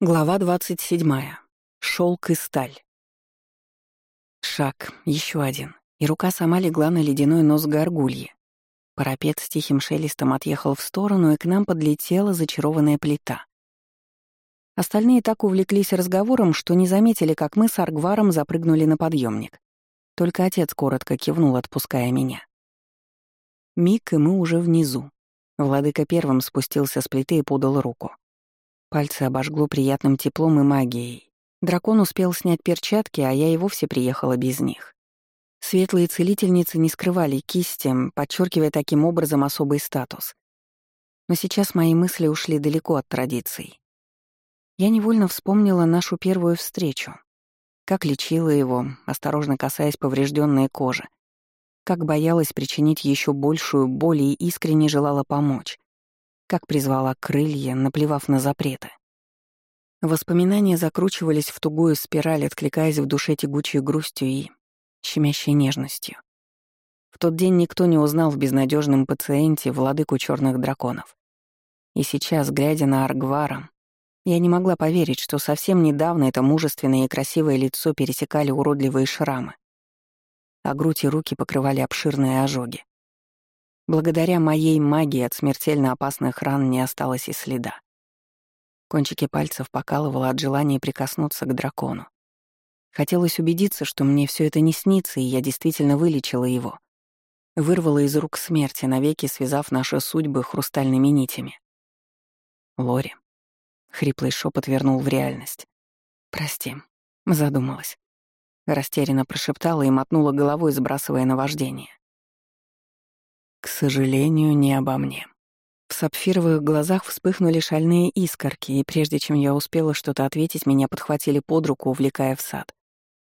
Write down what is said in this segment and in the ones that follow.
Глава 27. Шелк и сталь. Шаг, еще один, и рука сама легла на ледяной нос горгульи. Парапет с тихим шелестом отъехал в сторону, и к нам подлетела зачарованная плита. Остальные так увлеклись разговором, что не заметили, как мы с Аргваром запрыгнули на подъемник. Только отец коротко кивнул, отпуская меня. Миг, и мы уже внизу. Владыка первым спустился с плиты и подал руку. Пальцы обожгло приятным теплом и магией. Дракон успел снять перчатки, а я и вовсе приехала без них. Светлые целительницы не скрывали кисти, подчеркивая таким образом особый статус. Но сейчас мои мысли ушли далеко от традиций. Я невольно вспомнила нашу первую встречу. Как лечила его, осторожно касаясь поврежденной кожи. Как боялась причинить еще большую боль и искренне желала помочь как призвала крылья, наплевав на запреты. Воспоминания закручивались в тугую спираль, откликаясь в душе тягучей грустью и щемящей нежностью. В тот день никто не узнал в безнадежном пациенте владыку черных драконов. И сейчас, глядя на Аргвара, я не могла поверить, что совсем недавно это мужественное и красивое лицо пересекали уродливые шрамы, а грудь и руки покрывали обширные ожоги. Благодаря моей магии от смертельно опасных ран не осталось и следа. Кончики пальцев покалывало от желания прикоснуться к дракону. Хотелось убедиться, что мне все это не снится, и я действительно вылечила его. Вырвала из рук смерти, навеки связав наши судьбы хрустальными нитями. Лори. Хриплый шепот вернул в реальность. «Прости», — задумалась. Растерянно прошептала и мотнула головой, сбрасывая наваждение. К сожалению, не обо мне. В сапфировых глазах вспыхнули шальные искорки, и прежде чем я успела что-то ответить, меня подхватили под руку, увлекая в сад.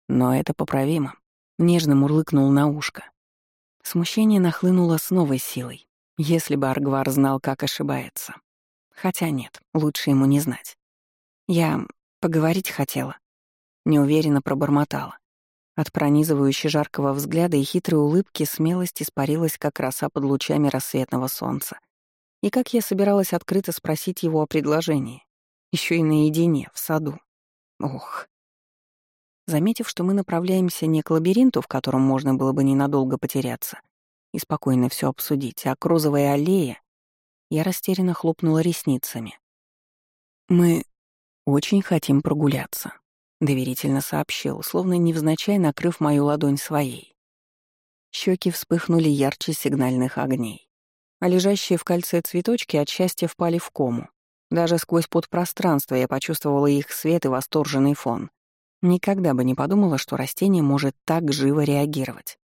Но это поправимо. Нежно мурлыкнул на ушко. Смущение нахлынуло с новой силой, если бы Аргвар знал, как ошибается. Хотя нет, лучше ему не знать. Я поговорить хотела. Неуверенно пробормотала. От пронизывающей жаркого взгляда и хитрой улыбки смелость испарилась, как роса под лучами рассветного солнца. И как я собиралась открыто спросить его о предложении. еще и наедине, в саду. Ох. Заметив, что мы направляемся не к лабиринту, в котором можно было бы ненадолго потеряться, и спокойно все обсудить, а к розовой аллее, я растерянно хлопнула ресницами. «Мы очень хотим прогуляться», — доверительно сообщил, словно невзначай накрыв мою ладонь своей. Щеки вспыхнули ярче сигнальных огней, а лежащие в кольце цветочки от счастья впали в кому. Даже сквозь подпространство я почувствовала их свет и восторженный фон. Никогда бы не подумала, что растение может так живо реагировать.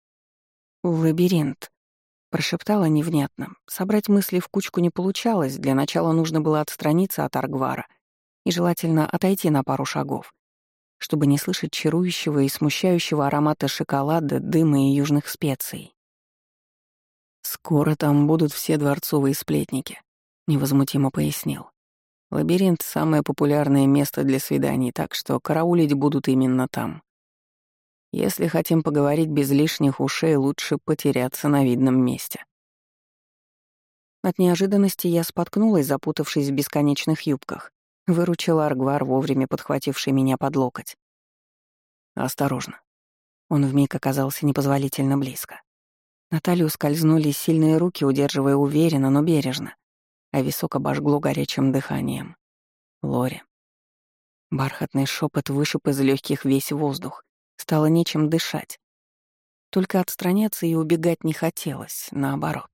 «Лабиринт», — прошептала невнятно. Собрать мысли в кучку не получалось, для начала нужно было отстраниться от Аргвара и желательно отойти на пару шагов чтобы не слышать чарующего и смущающего аромата шоколада, дыма и южных специй. «Скоро там будут все дворцовые сплетники», — невозмутимо пояснил. «Лабиринт — самое популярное место для свиданий, так что караулить будут именно там. Если хотим поговорить без лишних ушей, лучше потеряться на видном месте». От неожиданности я споткнулась, запутавшись в бесконечных юбках. Выручил Аргвар, вовремя подхвативший меня под локоть. «Осторожно». Он вмиг оказался непозволительно близко. Наталью скользнули сильные руки, удерживая уверенно, но бережно, а висок обожгло горячим дыханием. Лори. Бархатный шепот вышиб из легких весь воздух. Стало нечем дышать. Только отстраняться и убегать не хотелось, наоборот.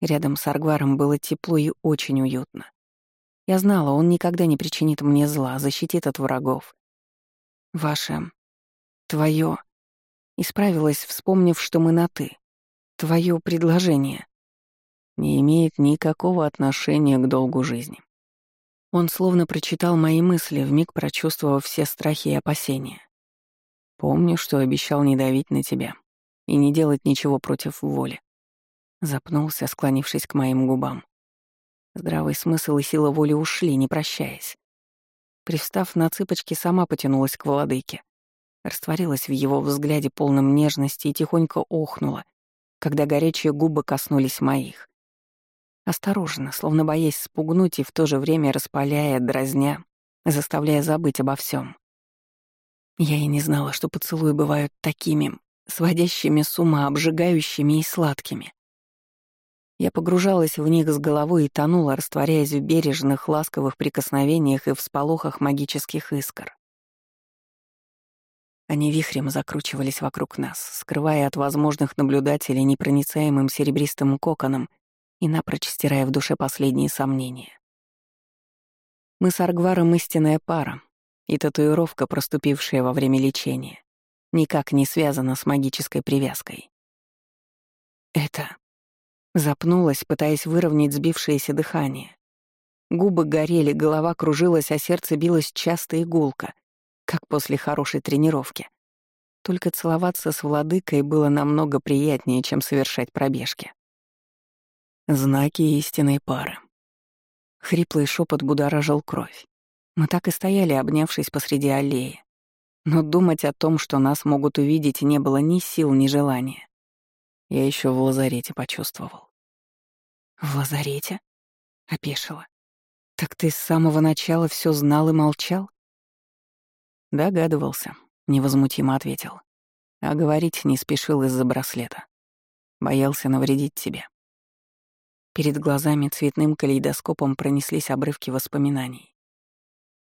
Рядом с Аргваром было тепло и очень уютно. Я знала, он никогда не причинит мне зла, защитит от врагов. Ваше... Твое... Исправилась, вспомнив, что мы на «ты». Твое предложение не имеет никакого отношения к долгу жизни. Он словно прочитал мои мысли, вмиг прочувствовав все страхи и опасения. Помню, что обещал не давить на тебя и не делать ничего против воли. Запнулся, склонившись к моим губам. Здравый смысл и сила воли ушли, не прощаясь. Привстав на цыпочки, сама потянулась к владыке. Растворилась в его взгляде полном нежности и тихонько охнула, когда горячие губы коснулись моих. Осторожно, словно боясь спугнуть и в то же время распаляя, дразня, заставляя забыть обо всем. Я и не знала, что поцелуи бывают такими, сводящими с ума, обжигающими и сладкими. Я погружалась в них с головой и тонула, растворяясь в бережных, ласковых прикосновениях и в сполохах магических искр. Они вихрем закручивались вокруг нас, скрывая от возможных наблюдателей непроницаемым серебристым коконом и напрочь стирая в душе последние сомнения. Мы с Аргваром истинная пара, и татуировка, проступившая во время лечения, никак не связана с магической привязкой. Это... Запнулась, пытаясь выровнять сбившееся дыхание. Губы горели, голова кружилась, а сердце билось часто и гулко, как после хорошей тренировки. Только целоваться с владыкой было намного приятнее, чем совершать пробежки. Знаки истинной пары. Хриплый шепот будоражил кровь. Мы так и стояли, обнявшись посреди аллеи. Но думать о том, что нас могут увидеть, не было ни сил, ни желания. Я еще в лазарете почувствовал. «В лазарете?» — опешила. «Так ты с самого начала все знал и молчал?» Догадывался, невозмутимо ответил. А говорить не спешил из-за браслета. Боялся навредить тебе. Перед глазами цветным калейдоскопом пронеслись обрывки воспоминаний.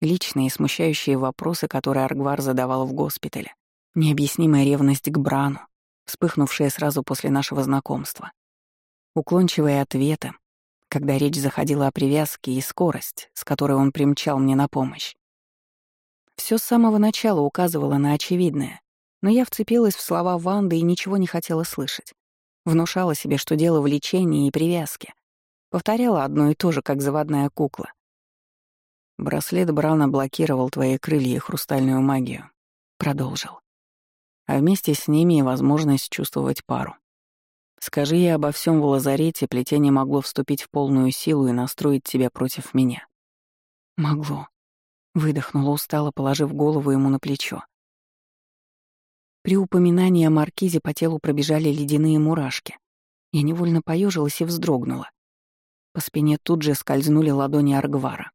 Личные смущающие вопросы, которые Аргвар задавал в госпитале. Необъяснимая ревность к Брану, вспыхнувшая сразу после нашего знакомства. Уклончивые ответы, когда речь заходила о привязке и скорость, с которой он примчал мне на помощь. Все с самого начала указывало на очевидное, но я вцепилась в слова Ванды и ничего не хотела слышать. Внушала себе, что дело в лечении и привязке. Повторяла одно и то же, как заводная кукла. Браслет Брауна блокировал твои крылья и хрустальную магию. Продолжил. А вместе с ними и возможность чувствовать пару. Скажи я обо всем в лазарете, плетение могло вступить в полную силу и настроить тебя против меня. Могло. Выдохнула устало, положив голову ему на плечо. При упоминании о маркизе по телу пробежали ледяные мурашки. Я невольно поежилась и вздрогнула. По спине тут же скользнули ладони Аргвара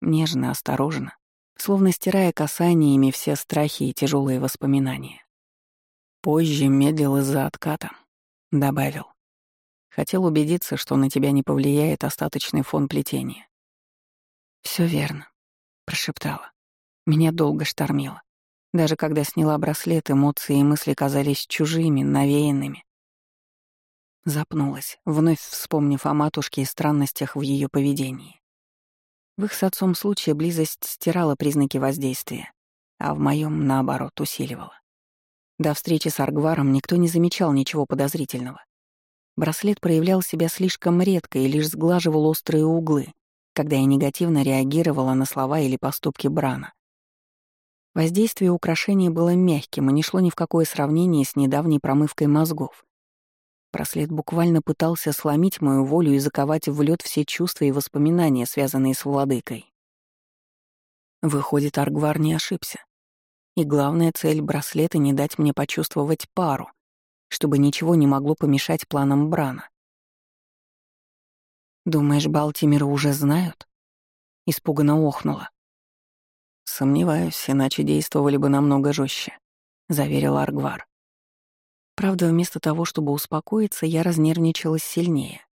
нежно, осторожно, словно стирая касаниями все страхи и тяжелые воспоминания. Позже медлил из-за отката, добавил. Хотел убедиться, что на тебя не повлияет остаточный фон плетения. Все верно», — прошептала. Меня долго штормило. Даже когда сняла браслет, эмоции и мысли казались чужими, навеянными. Запнулась, вновь вспомнив о матушке и странностях в ее поведении. В их с отцом случае близость стирала признаки воздействия, а в моем наоборот, усиливала. До встречи с Аргваром никто не замечал ничего подозрительного. Браслет проявлял себя слишком редко и лишь сглаживал острые углы, когда я негативно реагировала на слова или поступки Брана. Воздействие украшения было мягким и не шло ни в какое сравнение с недавней промывкой мозгов. Браслет буквально пытался сломить мою волю и заковать в лед все чувства и воспоминания, связанные с владыкой. Выходит, Аргвар не ошибся. И главная цель браслета — не дать мне почувствовать пару, чтобы ничего не могло помешать планам Брана. «Думаешь, Балтимера уже знают?» Испуганно охнула. «Сомневаюсь, иначе действовали бы намного жестче, заверил Аргвар. Правда, вместо того, чтобы успокоиться, я разнервничалась сильнее.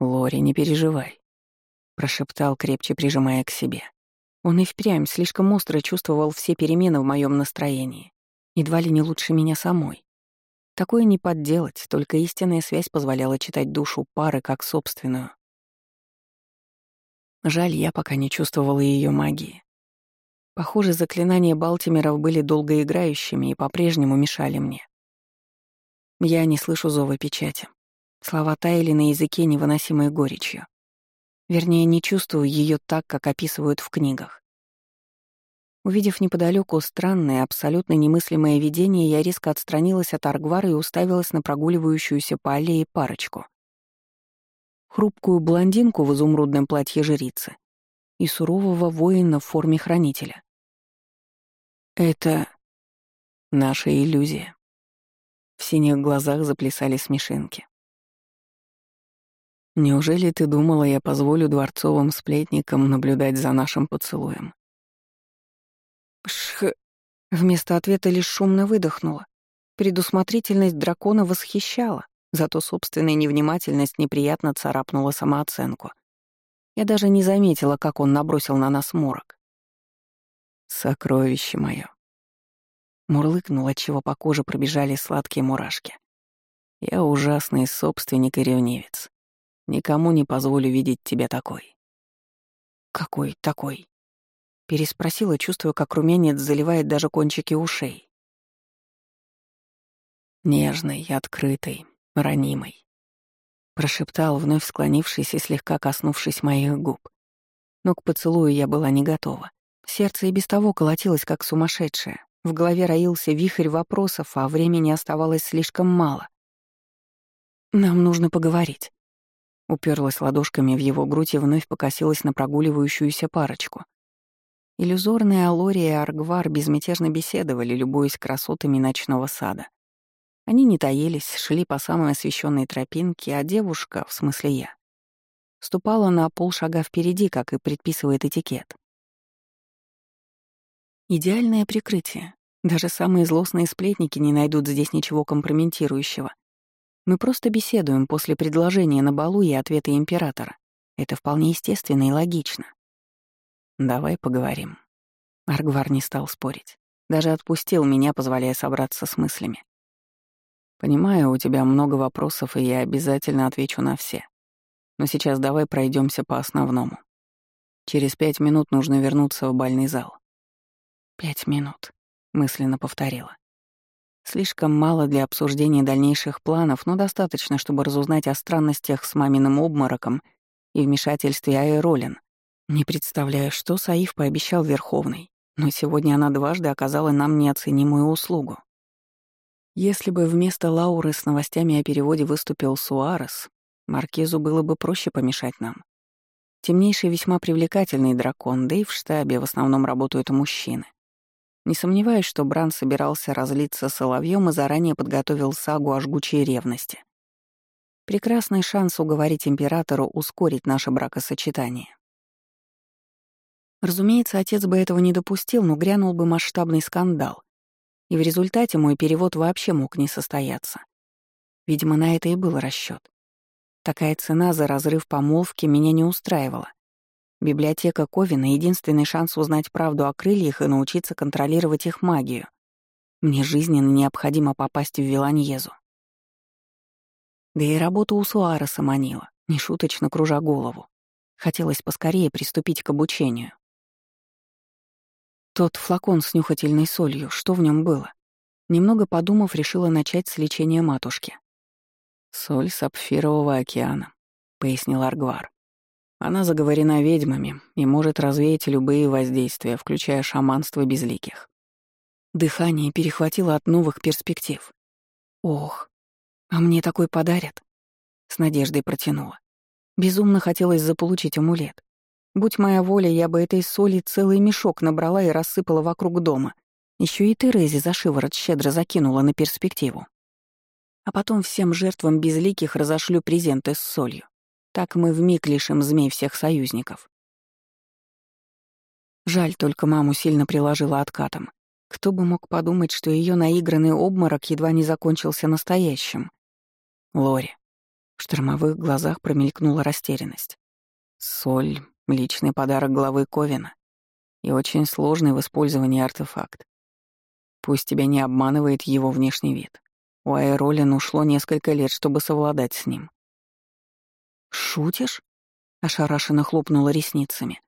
«Лори, не переживай», — прошептал, крепче прижимая к себе. Он и впрямь слишком остро чувствовал все перемены в моем настроении, едва ли не лучше меня самой. Такое не подделать, только истинная связь позволяла читать душу пары как собственную. Жаль, я пока не чувствовала ее магии. Похоже, заклинания Балтимеров были долгоиграющими и по-прежнему мешали мне. Я не слышу зова печати. Слова таяли на языке невыносимой горечью. Вернее, не чувствую ее так, как описывают в книгах. Увидев неподалеку странное, абсолютно немыслимое видение, я резко отстранилась от Аргвара и уставилась на прогуливающуюся по аллее парочку. Хрупкую блондинку в изумрудном платье жрицы и сурового воина в форме хранителя. Это наша иллюзия. В синих глазах заплясали смешинки. Неужели ты думала, я позволю дворцовым сплетникам наблюдать за нашим поцелуем? Шх. Вместо ответа лишь шумно выдохнула. Предусмотрительность дракона восхищала, зато собственная невнимательность неприятно царапнула самооценку. Я даже не заметила, как он набросил на нас морок. «Сокровище мое!» Мурлыкнул, отчего по коже пробежали сладкие мурашки. «Я ужасный собственник и ревнивец. Никому не позволю видеть тебя такой». «Какой такой?» Переспросила, чувствуя, как румянец заливает даже кончики ушей. Нежный, открытый, ранимый. Прошептал, вновь склонившись и слегка коснувшись моих губ. Но к поцелую я была не готова. Сердце и без того колотилось, как сумасшедшее. В голове роился вихрь вопросов, а времени оставалось слишком мало. «Нам нужно поговорить». Уперлась ладошками в его грудь и вновь покосилась на прогуливающуюся парочку. Иллюзорные Алория и Аргвар безмятежно беседовали, любуясь красотами ночного сада. Они не таились, шли по самой освещенной тропинке, а девушка, в смысле я, ступала на полшага впереди, как и предписывает этикет. Идеальное прикрытие. Даже самые злостные сплетники не найдут здесь ничего компрометирующего. Мы просто беседуем после предложения на балу и ответа императора. Это вполне естественно и логично. «Давай поговорим». Аргвар не стал спорить. Даже отпустил меня, позволяя собраться с мыслями. «Понимаю, у тебя много вопросов, и я обязательно отвечу на все. Но сейчас давай пройдемся по основному. Через пять минут нужно вернуться в бальный зал». «Пять минут», — мысленно повторила. Слишком мало для обсуждения дальнейших планов, но достаточно, чтобы разузнать о странностях с маминым обмороком и вмешательстве Айролин, не представляю, что Саиф пообещал Верховный, но сегодня она дважды оказала нам неоценимую услугу. Если бы вместо Лауры с новостями о переводе выступил Суарес, Маркизу было бы проще помешать нам. Темнейший весьма привлекательный дракон, да и в штабе в основном работают мужчины. Не сомневаюсь, что Бран собирался разлиться соловьем и заранее подготовил сагу о жгучей ревности. Прекрасный шанс уговорить императору ускорить наше бракосочетание. Разумеется, отец бы этого не допустил, но грянул бы масштабный скандал. И в результате мой перевод вообще мог не состояться. Видимо, на это и был расчет. Такая цена за разрыв помолвки меня не устраивала. Библиотека Ковина — единственный шанс узнать правду о крыльях и научиться контролировать их магию. Мне жизненно необходимо попасть в Виланьезу. Да и работа у Суареса манила, нешуточно кружа голову. Хотелось поскорее приступить к обучению. Тот флакон с нюхательной солью, что в нем было? Немного подумав, решила начать с лечения матушки. «Соль сапфирового океана», — пояснил Аргвар. «Она заговорена ведьмами и может развеять любые воздействия, включая шаманство безликих». Дыхание перехватило от новых перспектив. «Ох, а мне такой подарят?» С надеждой протянула. Безумно хотелось заполучить амулет. Будь моя воля, я бы этой соли целый мешок набрала и рассыпала вокруг дома. Еще и Терезе за шиворот щедро закинула на перспективу. А потом всем жертвам безликих разошлю презенты с солью. Так мы вмиг лишим змей всех союзников. Жаль, только маму сильно приложила откатом. Кто бы мог подумать, что ее наигранный обморок едва не закончился настоящим. Лори. В штормовых глазах промелькнула растерянность. Соль Личный подарок главы Ковина и очень сложный в использовании артефакт. Пусть тебя не обманывает его внешний вид. У Айролин ушло несколько лет, чтобы совладать с ним. «Шутишь?» — ошарашенно хлопнула ресницами.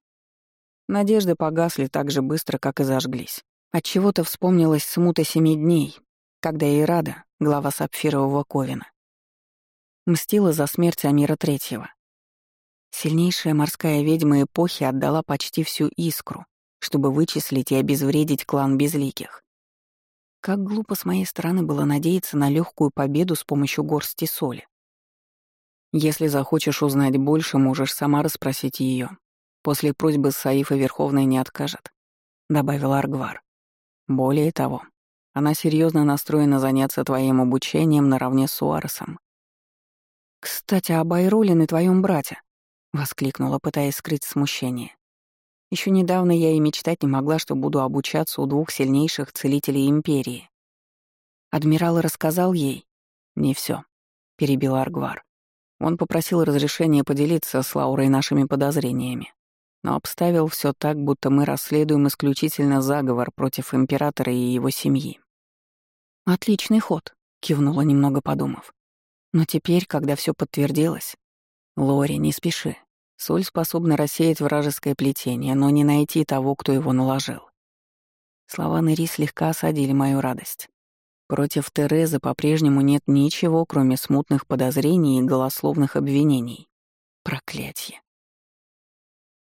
Надежды погасли так же быстро, как и зажглись. Отчего-то вспомнилась смута семи дней, когда Ирада, глава сапфирового Ковина, мстила за смерть Амира Третьего. Сильнейшая морская ведьма эпохи отдала почти всю искру, чтобы вычислить и обезвредить клан Безликих. Как глупо с моей стороны было надеяться на легкую победу с помощью горсти соли. Если захочешь узнать больше, можешь сама расспросить ее. После просьбы Саифа Верховная не откажет, — добавил Аргвар. Более того, она серьезно настроена заняться твоим обучением наравне с Уарсом. «Кстати, об Айролин и твоем брате», — воскликнула, пытаясь скрыть смущение. Еще недавно я и мечтать не могла, что буду обучаться у двух сильнейших целителей Империи. Адмирал рассказал ей. «Не все, перебил Аргвар. Он попросил разрешения поделиться с Лаурой нашими подозрениями, но обставил все так, будто мы расследуем исключительно заговор против императора и его семьи. «Отличный ход», — кивнула, немного подумав. «Но теперь, когда все подтвердилось...» «Лори, не спеши. Соль способна рассеять вражеское плетение, но не найти того, кто его наложил». Слова Нэри слегка осадили мою радость. Против Терезы по-прежнему нет ничего, кроме смутных подозрений и голословных обвинений. Проклятье.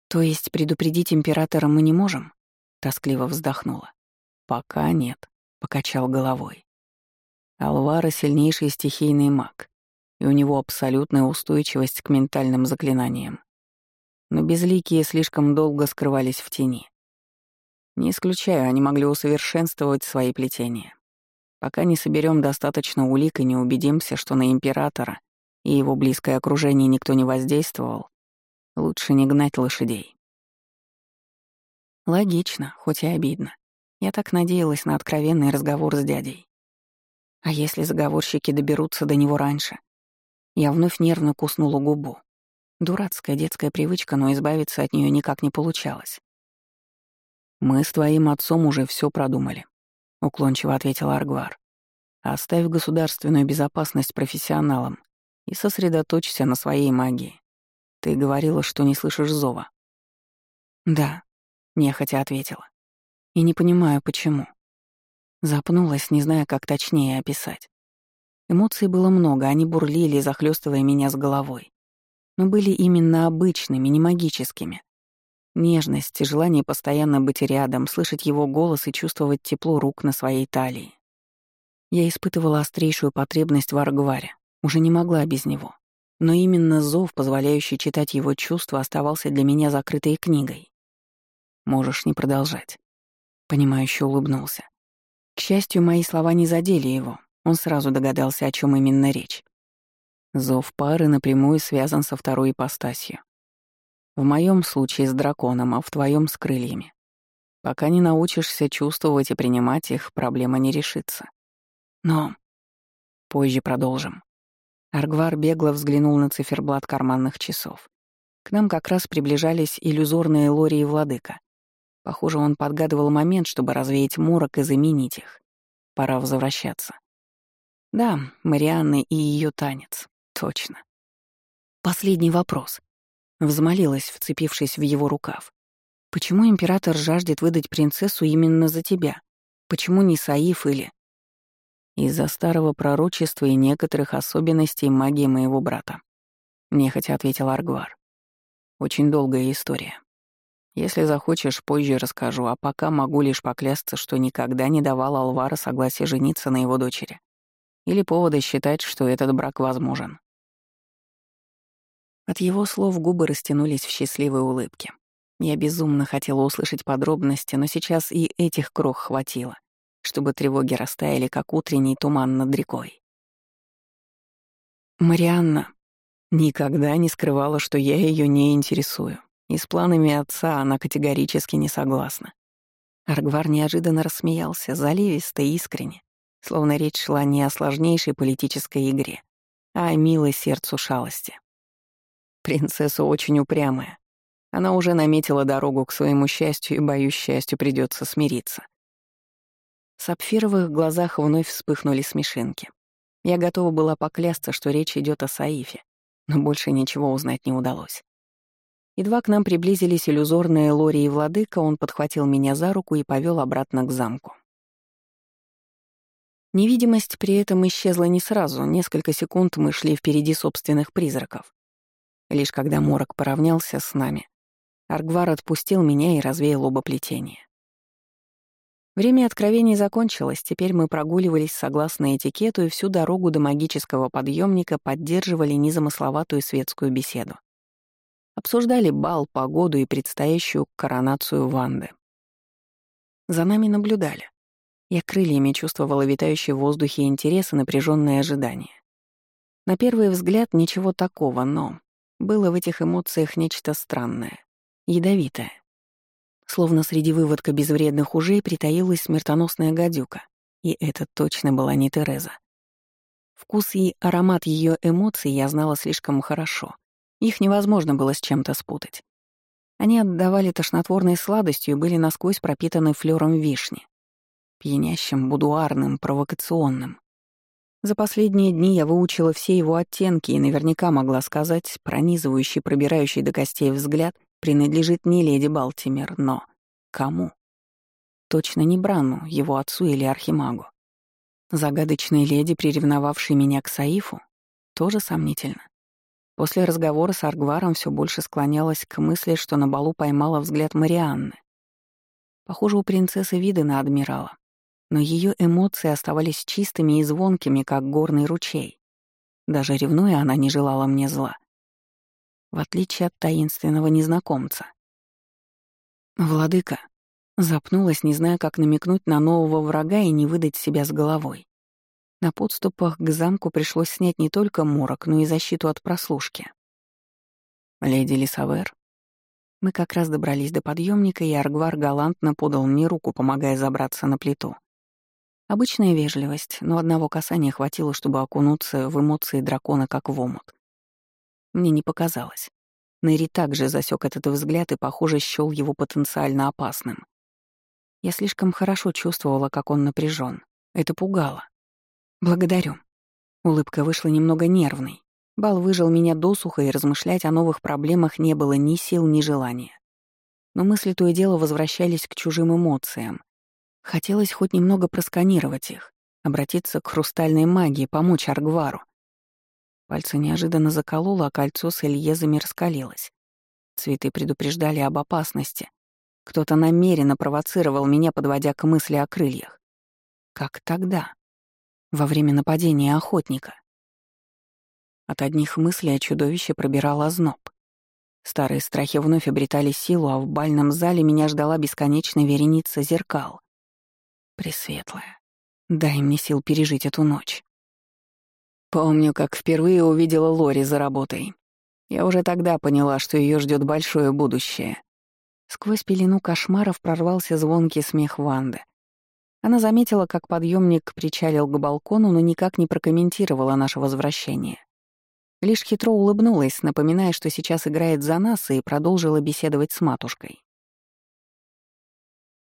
То есть предупредить императора мы не можем? Тоскливо вздохнула. Пока нет, покачал головой. Алвара — сильнейший стихийный маг, и у него абсолютная устойчивость к ментальным заклинаниям. Но безликие слишком долго скрывались в тени. Не исключаю, они могли усовершенствовать свои плетения. Пока не соберем достаточно улик и не убедимся, что на императора и его близкое окружение никто не воздействовал, лучше не гнать лошадей. Логично, хоть и обидно. Я так надеялась на откровенный разговор с дядей. А если заговорщики доберутся до него раньше? Я вновь нервно куснула губу. Дурацкая детская привычка, но избавиться от нее никак не получалось. Мы с твоим отцом уже все продумали. — уклончиво ответил Аргвар. «Оставь государственную безопасность профессионалам и сосредоточься на своей магии. Ты говорила, что не слышишь зова». «Да», — нехотя ответила. «И не понимаю, почему». Запнулась, не зная, как точнее описать. Эмоций было много, они бурлили, захлестывая меня с головой. Но были именно обычными, не магическими. Нежность, желание постоянно быть рядом, слышать его голос и чувствовать тепло рук на своей талии. Я испытывала острейшую потребность в Аргваре, уже не могла без него. Но именно зов, позволяющий читать его чувства, оставался для меня закрытой книгой. «Можешь не продолжать», — понимающе улыбнулся. К счастью, мои слова не задели его, он сразу догадался, о чем именно речь. Зов пары напрямую связан со второй ипостасью. В моем случае с драконом, а в твоем с крыльями. Пока не научишься чувствовать и принимать их, проблема не решится. Но... Позже продолжим. Аргвар бегло взглянул на циферблат карманных часов. К нам как раз приближались иллюзорные Лори и Владыка. Похоже, он подгадывал момент, чтобы развеять морок и заменить их. Пора возвращаться. Да, Марианна и ее танец. Точно. Последний вопрос. Взмолилась, вцепившись в его рукав. «Почему император жаждет выдать принцессу именно за тебя? Почему не Саиф или...» «Из-за старого пророчества и некоторых особенностей магии моего брата», — нехотя ответил Аргвар. «Очень долгая история. Если захочешь, позже расскажу, а пока могу лишь поклясться, что никогда не давал Алвара согласия жениться на его дочери. Или повода считать, что этот брак возможен. От его слов губы растянулись в счастливой улыбке. Я безумно хотела услышать подробности, но сейчас и этих крох хватило, чтобы тревоги растаяли, как утренний туман над рекой. Марианна никогда не скрывала, что я ее не интересую, и с планами отца она категорически не согласна. Аргвар неожиданно рассмеялся, заливисто и искренне, словно речь шла не о сложнейшей политической игре, а о милой сердцу шалости. Принцесса очень упрямая. Она уже наметила дорогу к своему счастью, и, боюсь, счастью придется смириться. В сапфировых глазах вновь вспыхнули смешинки. Я готова была поклясться, что речь идет о Саифе, но больше ничего узнать не удалось. Едва к нам приблизились иллюзорные Лори и Владыка, он подхватил меня за руку и повел обратно к замку. Невидимость при этом исчезла не сразу, несколько секунд мы шли впереди собственных призраков. Лишь когда морок поравнялся с нами, Аргвар отпустил меня и развеял оба плетения. Время откровений закончилось, теперь мы прогуливались согласно этикету и всю дорогу до магического подъемника поддерживали незамысловатую светскую беседу. Обсуждали бал, погоду и предстоящую коронацию Ванды. За нами наблюдали. Я крыльями чувствовала витающий в воздухе интерес и напряженное ожидание. На первый взгляд ничего такого, но было в этих эмоциях нечто странное, ядовитое. Словно среди выводка безвредных ужей притаилась смертоносная гадюка, и это точно была не Тереза. Вкус и аромат ее эмоций я знала слишком хорошо. Их невозможно было с чем-то спутать. Они отдавали тошнотворной сладостью и были насквозь пропитаны флером вишни. Пьянящим, будуарным, провокационным. За последние дни я выучила все его оттенки и наверняка могла сказать, пронизывающий, пробирающий до костей взгляд принадлежит не леди Балтимер, но кому? Точно не Брану, его отцу или Архимагу. Загадочной леди, приревновавшей меня к Саифу, тоже сомнительно. После разговора с Аргваром все больше склонялась к мысли, что на балу поймала взгляд Марианны. Похоже, у принцессы виды на адмирала, но ее эмоции оставались чистыми и звонкими, как горный ручей. Даже ревнуя, она не желала мне зла. В отличие от таинственного незнакомца. «Владыка», запнулась, не зная, как намекнуть на нового врага и не выдать себя с головой. На подступах к замку пришлось снять не только морок, но и защиту от прослушки. «Леди Лисавер?» Мы как раз добрались до подъемника, и Аргвар галантно подал мне руку, помогая забраться на плиту. Обычная вежливость, но одного касания хватило, чтобы окунуться в эмоции дракона, как в омут. Мне не показалось. Нэри также засек этот взгляд и, похоже, счёл его потенциально опасным. Я слишком хорошо чувствовала, как он напряжен. Это пугало. «Благодарю». Улыбка вышла немного нервной. Бал выжил меня досуха, и размышлять о новых проблемах не было ни сил, ни желания. Но мысли то и дело возвращались к чужим эмоциям, Хотелось хоть немного просканировать их, обратиться к хрустальной магии, помочь Аргвару. Пальцы неожиданно закололо, а кольцо с Эльезами раскалилось. Цветы предупреждали об опасности. Кто-то намеренно провоцировал меня, подводя к мысли о крыльях. Как тогда? Во время нападения охотника. От одних мыслей о чудовище пробирал озноб. Старые страхи вновь обретали силу, а в бальном зале меня ждала бесконечная вереница зеркал. Пресветлая, дай мне сил пережить эту ночь. Помню, как впервые увидела Лори за работой. Я уже тогда поняла, что ее ждет большое будущее. Сквозь пелену кошмаров прорвался звонкий смех Ванды. Она заметила, как подъемник причалил к балкону, но никак не прокомментировала наше возвращение. Лишь хитро улыбнулась, напоминая, что сейчас играет за нас, и продолжила беседовать с матушкой.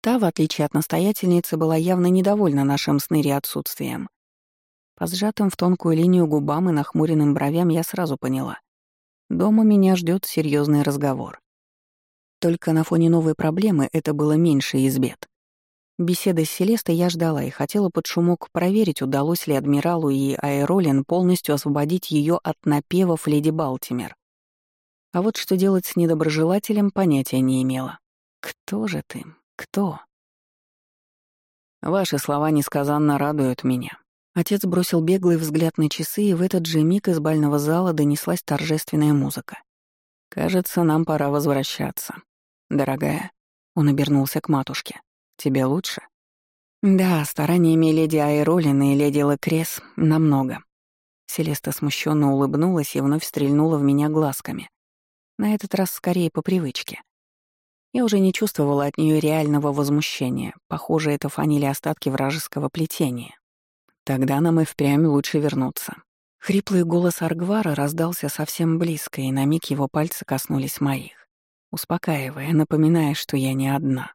Та, в отличие от настоятельницы, была явно недовольна нашим с отсутствием. По сжатым в тонкую линию губам и нахмуренным бровям я сразу поняла. Дома меня ждет серьезный разговор. Только на фоне новой проблемы это было меньше из бед. Беседы с Селестой я ждала и хотела под шумок проверить, удалось ли адмиралу и Аэролин полностью освободить ее от напевов леди Балтимер. А вот что делать с недоброжелателем, понятия не имела. Кто же ты? Кто? Ваши слова несказанно радуют меня. Отец бросил беглый взгляд на часы, и в этот же миг из бального зала донеслась торжественная музыка. «Кажется, нам пора возвращаться. Дорогая», — он обернулся к матушке, — «тебе лучше?» «Да, стараниями леди Айролин и леди Лекрес намного». Селеста смущенно улыбнулась и вновь стрельнула в меня глазками. На этот раз скорее по привычке. Я уже не чувствовала от нее реального возмущения. Похоже, это фанили остатки вражеского плетения. Тогда нам и впрямь лучше вернуться. Хриплый голос Аргвара раздался совсем близко, и на миг его пальцы коснулись моих, успокаивая, напоминая, что я не одна.